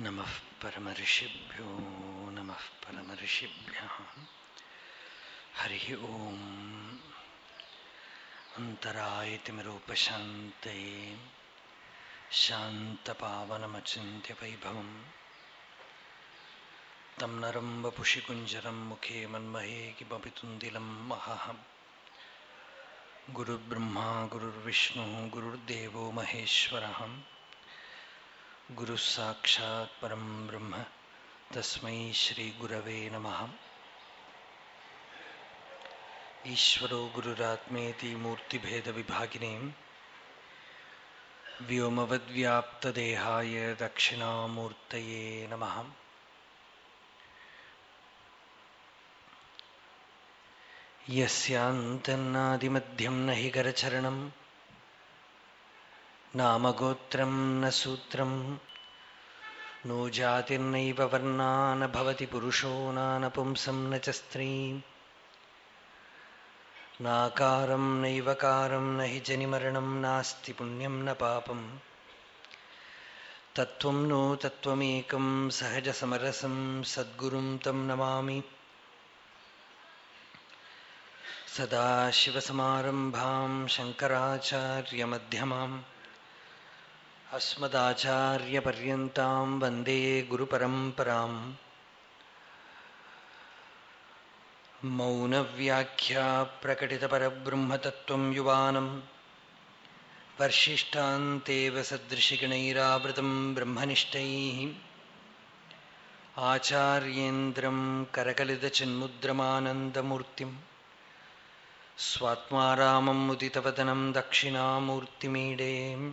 नमः परमऋषिभ्यो नमः परमऋषिभ्यः हरिः ॐ अन्तरायतिमिरोपशान्तये शान्तपावनमचिन्त्यवैभवम्। तं नरं वपुषि कुञ्जरं मुखे मन्महे किमपि तुन्दिलं महः। गुरुर्ब्रह्मा, गुरुर्विष्णुः, गुरुर्देवो महेश्वरः। गुरुः साक्षात् परं ब्रह्म, तस्मै श्रीगुरवे नमः। ईश्वरो गुरुरात्मेति मूर्तिभेदविभागिने, व्योमवद्व्याप्तदेहाय दक्षिणामूर्तये नमः। यस्यान्तन्नादिमध्यं न हि करचरणं नामगोत्रं न सूत्रं। नो जातिर्नैव वर्णा न भवति पुरुषो न च स्त्रीम्। नाकारं नैवकारं न हि जनिमरणं, नास्ति पुण्यं न पापम्। तत्त्वं नो तत्व तत्त्वमेकं, सहजसमरसं, सद्गुरुं तं नमामि। सदाशिवसमारम्भां, शङ्कराचार्यमध्यमाम्। अस्मदाचार्यपर्यन्तां वंदे गुरुपरम्पराम्। मौनव्याख्या प्रकटितपरब्रह्मतत्त्वं युवानं। वर्षिष्ठान्तेव सदृशिगणैरावृतं ब्रह्मनिष्ठैः। आचार्येन्द्रं करकलितचिन्मुद्रमानन्दमूर्तिं स्वात्मा रामं मुदितवदनं दक्षिणामूर्तिमीडे।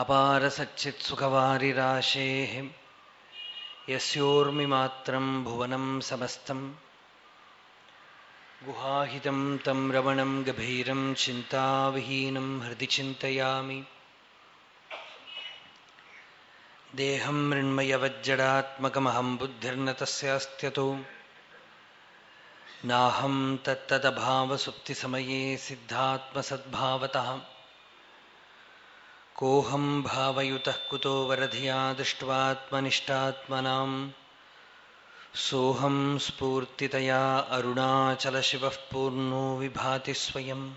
अपारसच्चित्सुखवारिराशेः यस्योर्मिमात्रं भुवनं समस्तम्। गुहाहितं तं रमणं गभीरं चिन्ताविहीनं हृदि चिन्तयामि। देहं मृण्मयवज्जडात्मकमहं बुद्धिर्न तस्यास्त्यतो। नाहं तत्तदभावसुप्तिसमये सिद्धात्मसद्भावतः। कोऽहं भावयुतः कुतो वरधिया दृष्ट्वात्मनिष्ठात्मनां सोऽहं स्फूर्तितया अरुणाचलशिवः पूर्णो विभाति स्वयं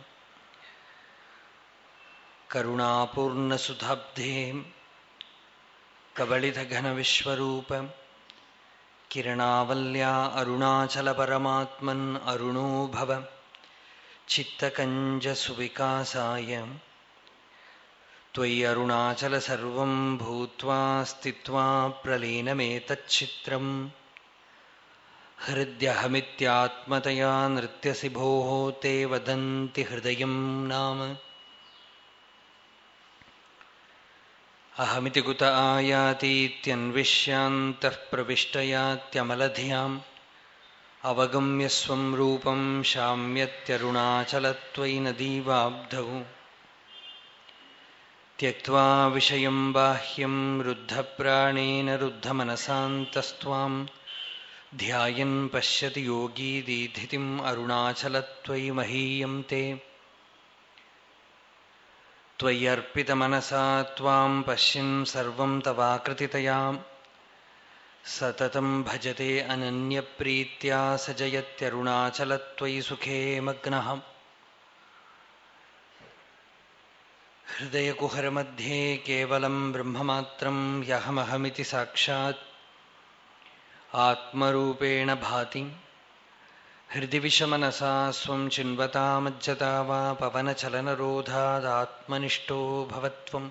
करुणापूर्णसुधाब्धे कबलितघनविश्वरूप किरणावल्या अरुणाचलपरमात्मन् अरुणो भव। चित्तकञ्जसुविकासाय त्वयि अरुणाचल सर्वं भूत्वा स्थित्वा प्रलीनमेतच्चित्रम् हृद्यहमित्यात्मतया नृत्यसि भोः ते वदन्ति हृदयं नाम। अहमिति कुत आयातीत्यन्विष्यान्तः प्रविष्टयात्यमलधियाम् अवगम्य स्वं रूपं शाम्यत्यरुणाचलत्वयि नदीवाब्धौ त्यक्त्वा विषयं बाह्यं रुद्धप्राणेन रुद्धमनसान्तस्त्वां ध्यायन् पश्यति योगी दीधितिम् अरुणाचलत्वयि महीयं ते। त्वय्यर्पितमनसा त्वां पश्यन् सर्वं तवाकृतितया। सततं भजते अनन्यप्रीत्या स जयत्यरुणाचलत्वयि सुखे मग्नः हृदयकुहरमध्ये केवलं ब्रह्ममात्रं ह्यहमहमिति साक्षात्। आत्मरूपेण भाति, हृदि विषमनसा स्वं चिन्वतामज्जता वा पवनचलनरोधादात्मनिष्ठो भवत्वम्।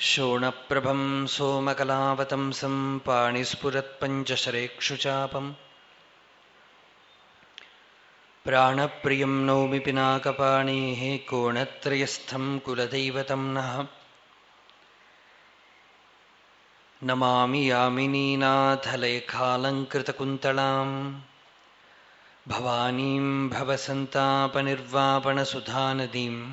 शोणप्रभं सोमकलावतंसं पाणिस्फुरत्पञ्चशरेक्षुचापम्। प्राणप्रियं नौमि पिनाकपाणेः कोणत्रयस्थं कुलदैवतं नः। नमामि यामिनीनाथलेखालङ्कृतकुन्तलाम् भवानीं भवसन्तापनिर्वापणसुधानदीम्।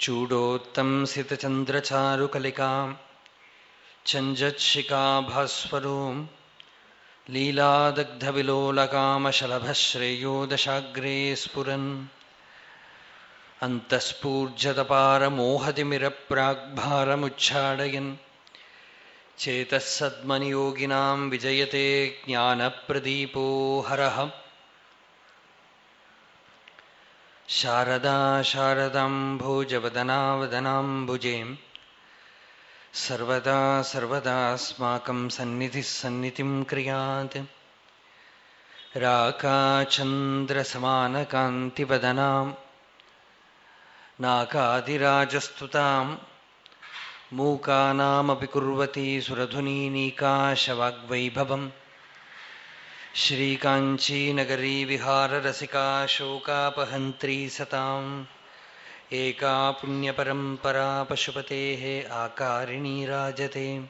चूडोत्तंसितचन्द्रचारुकलिकां चञ्जत्शिखाभास्वरो लीलादग्धविलोलकामशलभश्रेयो दशाग्रे स्फुरन्। अन्तःस्फूर्जतपारमोहतिमिरप्राग्भारमुच्छाडयन् चेतः सद्मनियोगिनां विजयते ज्ञानप्रदीपो हरः। शारदा शारदाम्भोजवदनावदनाम्बुजें। सर्वदा सर्वदास्माकं सन्निधिः सन्निधिं क्रियात्। राकाचन्द्रसमानकान्तिवदनां नाकादिराजस्तुताम् मूकानामपि कुर्वती सुरधुनीनीकाशवाग्वैभवम्। श्रीकाञ्चीनगरी विहाररसिका शोकापहन्त्री सताम्। एका पुण्यपरम्परा पशुपतेः आकारिणी राजते।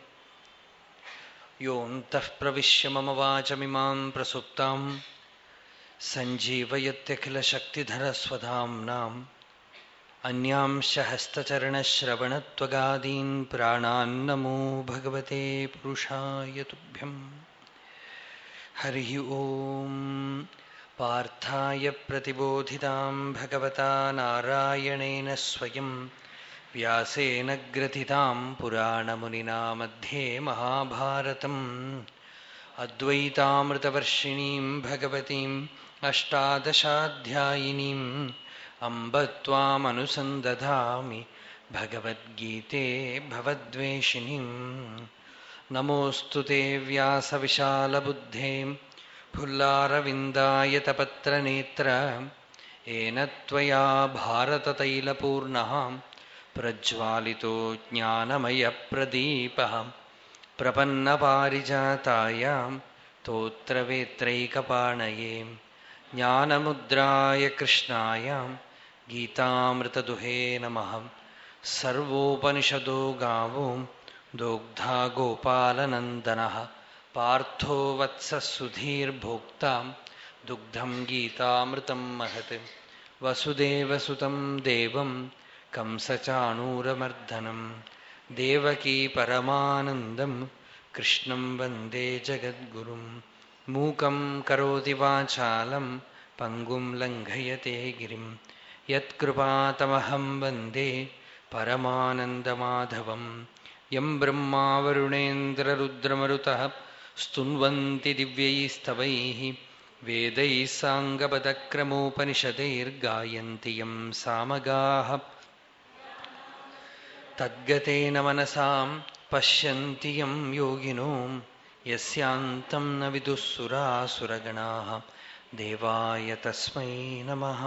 योऽन्तः प्रविश्य मम वाचमिमां प्रसुप्तां, सञ्जीवयत्यखिलशक्तिधरस्वधाम्नाम् अन्यांश हस्तचरणश्रवणत्वगादीन् प्राणान्नमो भगवते पुरुषाय तुभ्यम्। हरिः ॐ पार्थाय प्रतिबोधितां भगवता नारायणेन स्वयं व्यासेन ग्रथितां पुराणमुनिना मध्ये महाभारतम् अद्वैतामृतवर्षिणीं भगवतीम् अष्टादशाध्यायिनीम् अम्ब त्वामनुसन्दधामि भगवद्गीते भवद्वेषिणीम् नमोऽस्तु ते व्यासविशालबुद्धे फुल्लारविन्दायतपत्रनेत्र येन त्वया भारततैलपूर्णः प्रज्वालितो ज्ञानमयप्रदीपः। प्रपन्नपारिजातायां तोत्रवेत्रैकपाणये ज्ञानमुद्राय कृष्णायां गीतामृतदुहे नमः। सर्वोपनिषदो गावो दोग्धा गोपालनन्दनः। पार्थो वत्सः सुधीर्भोक्तां दुग्धं गीतामृतं महत्। वसुदेवसुतं देवं कंसचाणूरमर्दनं देवकी परमानन्दं कृष्णं वंदे जगद्गुरुं मूकं करोति वाचालं पङ्गुं लङ्घयते गिरिं यत्कृपातमहं वंदे परमानन्दमाधवं यं ब्रह्मा वरुणेन्द्ररुद्रमरुतः स्तुन्वन्ति दिव्यैस्तवैः वेदैः साङ्गपदक्रमोपनिषदैर्गायन्ति यं सामगाः तद्गतेन मनसां पश्यन्ति यं योगिनो यस्यान्तं न विदुःसुरासुरगणाः देवाय तस्मै नमः